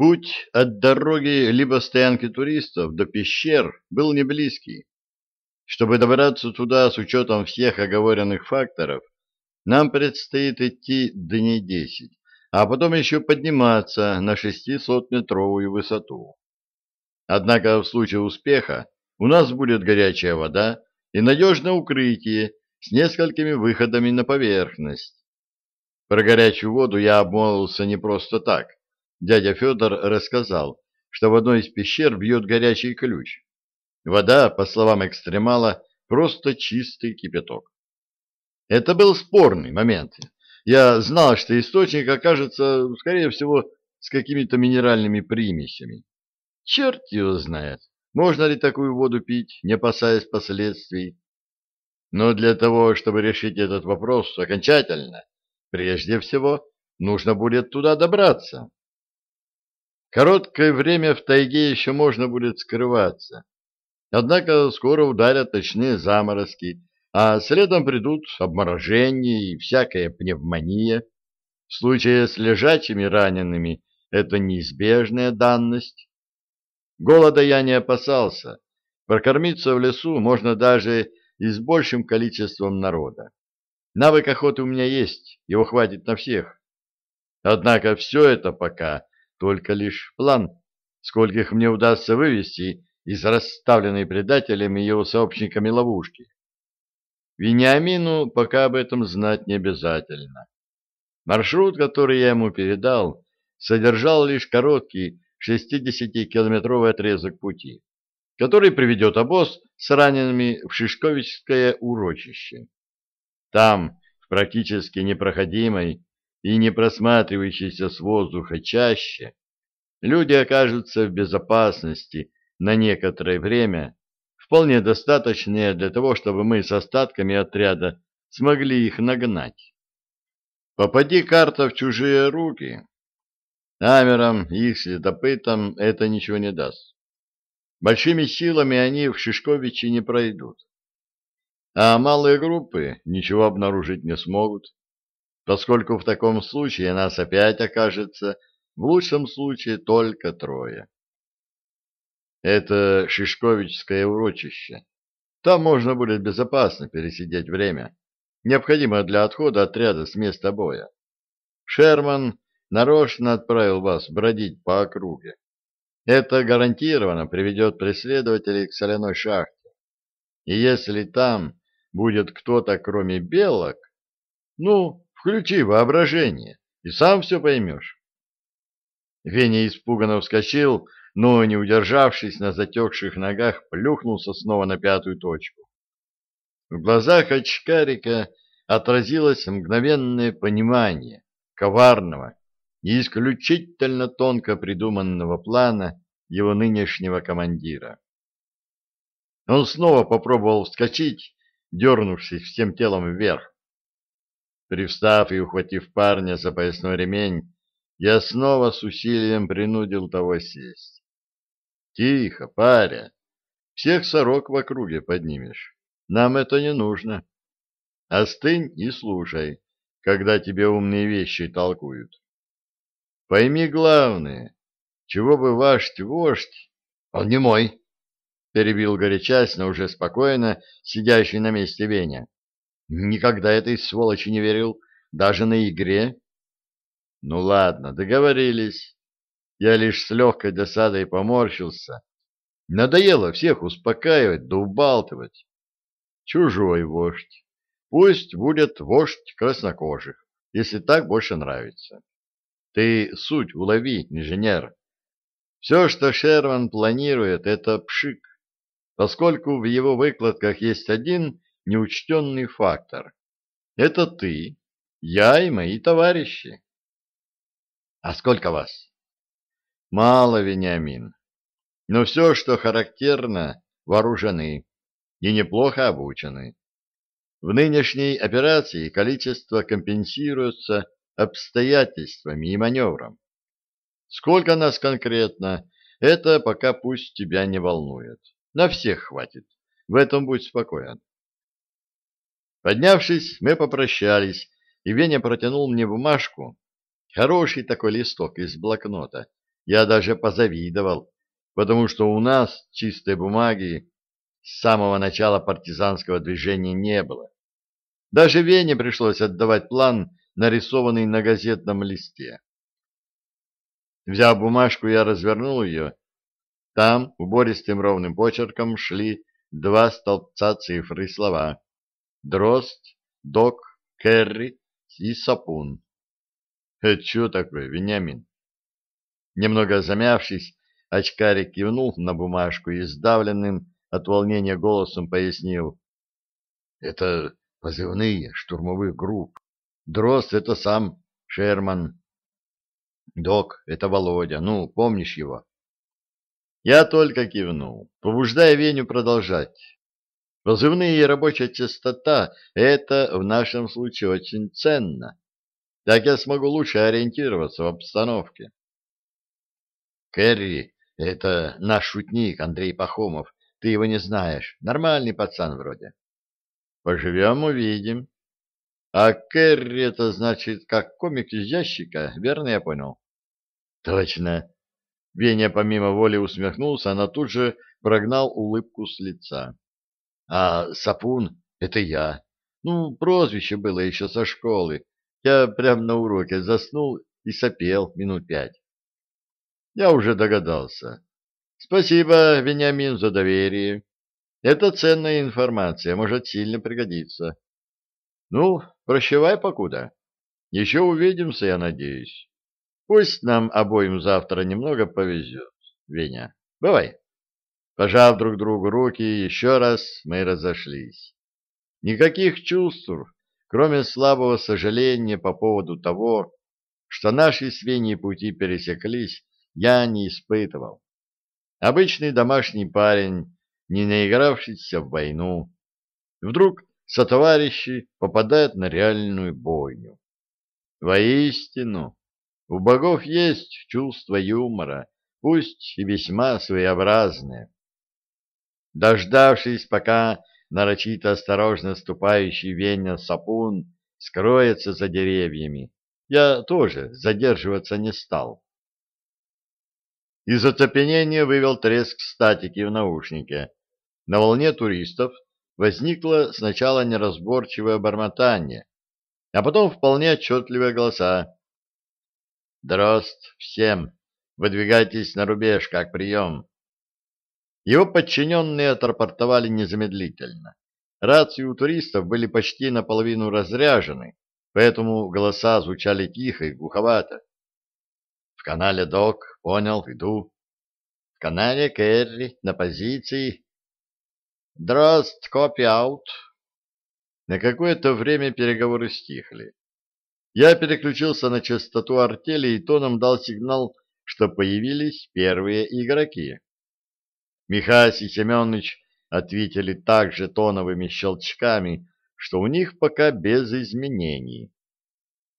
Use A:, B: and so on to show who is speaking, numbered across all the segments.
A: Путь от дороги либо стоянки туристов до пещер был не близкий. Чтобы добраться туда с учетом всех оговоренных факторов, нам предстоит идти дней десять, а потом еще подниматься на 600-метровую высоту. Однако в случае успеха у нас будет горячая вода и надежное укрытие с несколькими выходами на поверхность. Про горячую воду я обмолвился не просто так. Дядя Федор рассказал, что в одной из пещер бьет горячий ключ. Вода, по словам экстремала, просто чистый кипяток. Это был спорный момент. Я знал, что источник окажется, скорее всего, с какими-то минеральными примесями. Черт его знает, можно ли такую воду пить, не опасаясь последствий. Но для того, чтобы решить этот вопрос окончательно, Прежде всего, нужно будет туда добраться. Короткое время в тайге еще можно будет скрываться. Однако скоро ударят точные заморозки, а следом придут обморожение и всякая пневмония. В случае с лежачими ранеными это неизбежная данность. Голода я не опасался. Прокормиться в лесу можно даже и с большим количеством народа. Навык охоты у меня есть, его хватит на всех. Однако все это пока только лишь план, скольких мне удастся вывести из расставленной предателями и его сообщниками ловушки. Вениамину пока об этом знать не обязательно. Маршрут, который я ему передал, содержал лишь короткий 60-километровый отрезок пути, который приведет обоз с ранеными в Шишковичское урочище. Там, в практически непроходимой и не просматривающейся с воздуха чаще, люди окажутся в безопасности на некоторое время, вполне достаточное для того, чтобы мы с остатками отряда смогли их нагнать. Попади карта в чужие руки, Амерам и их следопытам это ничего не даст. Большими силами они в Шишковичи не пройдут а малые группы ничего обнаружить не смогут, поскольку в таком случае нас опять окажется в лучшем случае только трое. Это Шишковичское урочище. Там можно будет безопасно пересидеть время, необходимое для отхода отряда с места боя. Шерман нарочно отправил вас бродить по округе. Это гарантированно приведет преследователей к соляной шахте. И если там будет кто-то, кроме белок, ну, включи воображение, и сам все поймешь. Веня испуганно вскочил, но, не удержавшись на затекших ногах, плюхнулся снова на пятую точку. В глазах очкарика отразилось мгновенное понимание коварного и исключительно тонко придуманного плана его нынешнего командира. Он снова попробовал вскочить, дернувшись всем телом вверх. Привстав и ухватив парня за поясной ремень, я снова с усилием принудил того сесть. «Тихо, паря! Всех сорок в округе поднимешь. Нам это не нужно. Остынь и слушай, когда тебе умные вещи толкуют. Пойми главное, чего бы вождь-вождь, он не мой, — перебил горячась, но уже спокойно, сидящий на месте Веня. «Никогда этой сволочи не верил, даже на игре». «Ну ладно, договорились». Я лишь с легкой досадой поморщился. Надоело всех успокаивать да убалтывать. Чужой вождь. Пусть будет вождь краснокожих, если так больше нравится. Ты суть улови, инженер. Все, что Шерман планирует, это пшик поскольку в его выкладках есть один неучтенный фактор. Это ты, я и мои товарищи. А сколько вас? Мало, Вениамин. Но все, что характерно, вооружены и неплохо обучены. В нынешней операции количество компенсируется обстоятельствами и маневром. Сколько нас конкретно, это пока пусть тебя не волнует. На всех хватит. В этом будь спокоен. Поднявшись, мы попрощались, и Веня протянул мне бумажку, хороший такой листок из блокнота, я даже позавидовал, потому что у нас чистой бумаги с самого начала партизанского движения не было. Даже Вене пришлось отдавать план, нарисованный на газетном листе. Взяв бумажку, я развернул ее. Там убористым ровным почерком шли два столбца цифры и слова. Дрозд, Док, Керри и Сапун. Это что такое, Вениамин? Немного замявшись, очкарик кивнул на бумажку и сдавленным от волнения голосом пояснил. Это позывные штурмовых групп. Дрозд — это сам Шерман. Док — это Володя. Ну, помнишь его? Я только кивнул, побуждая Веню продолжать. Позывные и рабочая частота — это в нашем случае очень ценно. Так я смогу лучше ориентироваться в обстановке. Кэрри — это наш шутник Андрей Пахомов. Ты его не знаешь. Нормальный пацан вроде. Поживем — увидим. А Кэрри — это значит как комик из ящика, верно я понял? Точно. Веня помимо воли усмехнулся, но тут же прогнал улыбку с лица. А Сапун — это я. Ну, прозвище было еще со школы. Я прямо на уроке заснул и сопел минут пять. Я уже догадался. Спасибо, Вениамин, за доверие. Это ценная информация, может сильно пригодиться. Ну, прощавай покуда. Еще увидимся, я надеюсь. Пусть нам обоим завтра немного повезет, Веня. Бывай. Пожав друг другу руки, еще раз мы разошлись. Никаких чувств, кроме слабого сожаления по поводу того, что наши с Веней пути пересеклись, я не испытывал. Обычный домашний парень, не наигравшийся в войну, вдруг сотоварищи попадают на реальную бойню. Воистину, у богов есть чувство юмора, пусть и весьма своеобразное. Дождавшись, пока нарочито осторожно ступающий Веня Сапун скроется за деревьями, я тоже задерживаться не стал. Из оцепенения вывел треск статики в наушнике. На волне туристов возникло сначала неразборчивое бормотание, а потом вполне отчетливые голоса. «Дрозд, всем! Выдвигайтесь на рубеж, как прием!» Его подчиненные отрапортовали незамедлительно. Рации у туристов были почти наполовину разряжены, поэтому голоса звучали тихо и глуховато. В канале Док, понял, иду. В канале Керри, на позиции. Дрозд, копи аут. На какое-то время переговоры стихли. Я переключился на частоту артели и тоном дал сигнал, что появились первые игроки. Михась и Семенович ответили также тоновыми щелчками, что у них пока без изменений.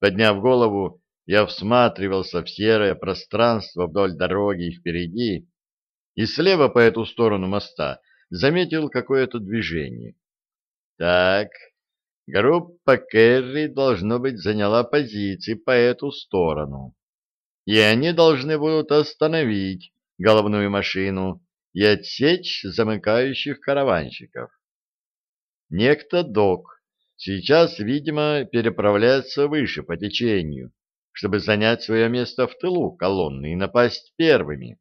A: Подняв голову, я всматривался в серое пространство вдоль дороги впереди, и слева по эту сторону моста заметил какое-то движение. Так, группа Керри, должно быть, заняла позиции по эту сторону, и они должны будут остановить головную машину, и отсечь замыкающих караванщиков. Некто док сейчас, видимо, переправляется выше по течению, чтобы занять свое место в тылу колонны и напасть первыми.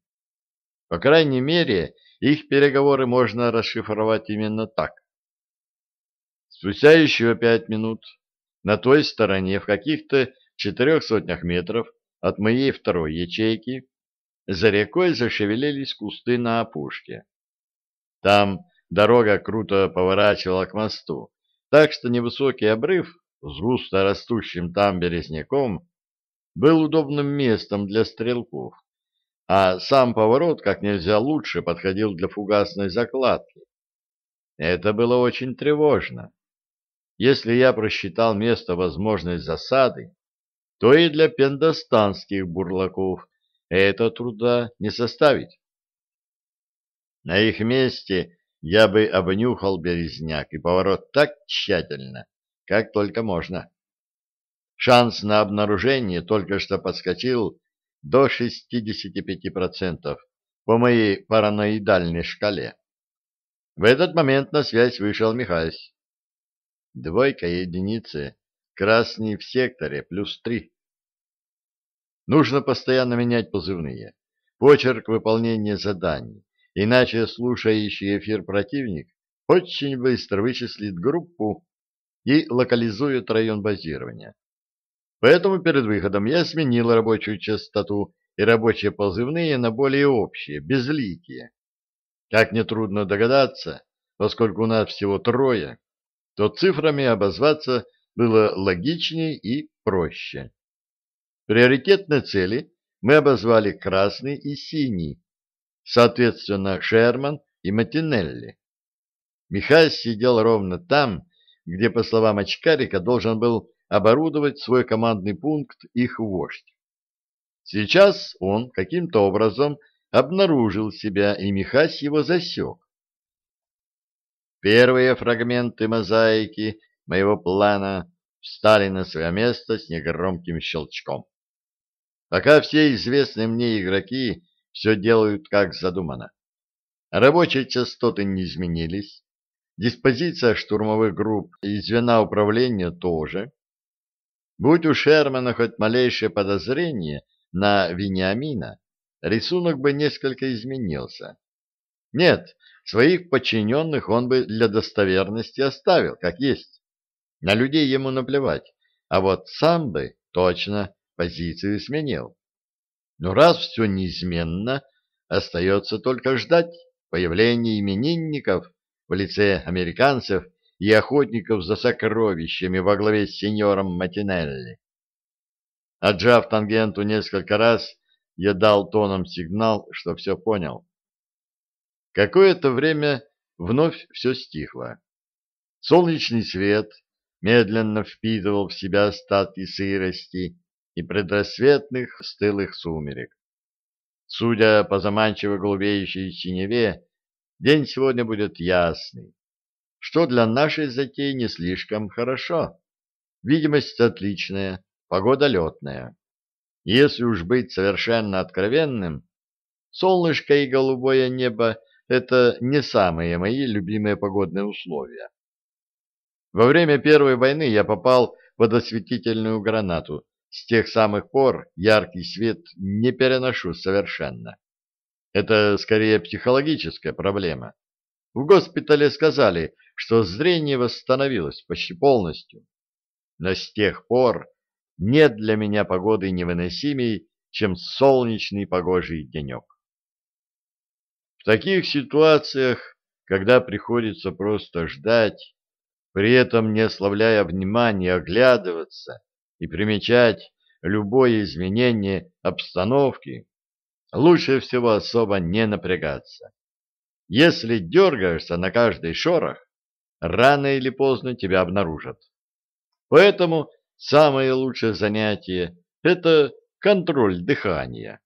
A: По крайней мере, их переговоры можно расшифровать именно так. Спустя еще пять минут на той стороне, в каких-то четырех сотнях метров от моей второй ячейки, за рекой зашевелились кусты на опушке. Там дорога круто поворачивала к мосту, так что невысокий обрыв с густо растущим там березняком был удобным местом для стрелков, а сам поворот как нельзя лучше подходил для фугасной закладки. Это было очень тревожно. Если я просчитал место возможной засады, то и для пендостанских бурлаков это труда не составить. На их месте я бы обнюхал березняк и поворот так тщательно, как только можно. Шанс на обнаружение только что подскочил, до 65% по моей параноидальной шкале. В этот момент на связь вышел Михась. Двойка единицы, красный в секторе, плюс три. Нужно постоянно менять позывные. Почерк выполнения заданий, иначе слушающий эфир противник очень быстро вычислит группу и локализует район базирования. Поэтому перед выходом я сменил рабочую частоту и рабочие позывные на более общие, безликие. Как нетрудно догадаться, поскольку у нас всего трое, то цифрами обозваться было логичнее и проще. Приоритетные цели мы обозвали красный и синий, соответственно, Шерман и Матинелли. Михай сидел ровно там, где, по словам очкарика, должен был оборудовать свой командный пункт их вождь. Сейчас он каким-то образом обнаружил себя, и Михась его засек. Первые фрагменты мозаики моего плана встали на свое место с негромким щелчком. Пока все известные мне игроки все делают как задумано. Рабочие частоты не изменились, диспозиция штурмовых групп и звена управления тоже. Будь у Шермана хоть малейшее подозрение на Вениамина, рисунок бы несколько изменился. Нет, своих подчиненных он бы для достоверности оставил, как есть. На людей ему наплевать, а вот сам бы точно позицию сменил. Но раз все неизменно, остается только ждать появления именинников в лице американцев и охотников за сокровищами во главе с сеньором Матинелли. Отжав тангенту несколько раз, я дал тоном сигнал, что все понял. Какое-то время вновь все стихло. Солнечный свет медленно впитывал в себя остатки сырости и предрассветных стылых сумерек. Судя по заманчиво голубеющей синеве, день сегодня будет ясный что для нашей затеи не слишком хорошо. Видимость отличная, погода летная. Если уж быть совершенно откровенным, солнышко и голубое небо — это не самые мои любимые погодные условия. Во время Первой войны я попал под осветительную гранату. С тех самых пор яркий свет не переношу совершенно. Это скорее психологическая проблема. В госпитале сказали, что зрение восстановилось почти полностью. Но с тех пор нет для меня погоды невыносимей, чем солнечный погожий денек. В таких ситуациях, когда приходится просто ждать, при этом не ослабляя внимания оглядываться и примечать любое изменение обстановки, лучше всего особо не напрягаться. Если дергаешься на каждый шорох, рано или поздно тебя обнаружат. Поэтому самое лучшее занятие – это контроль дыхания.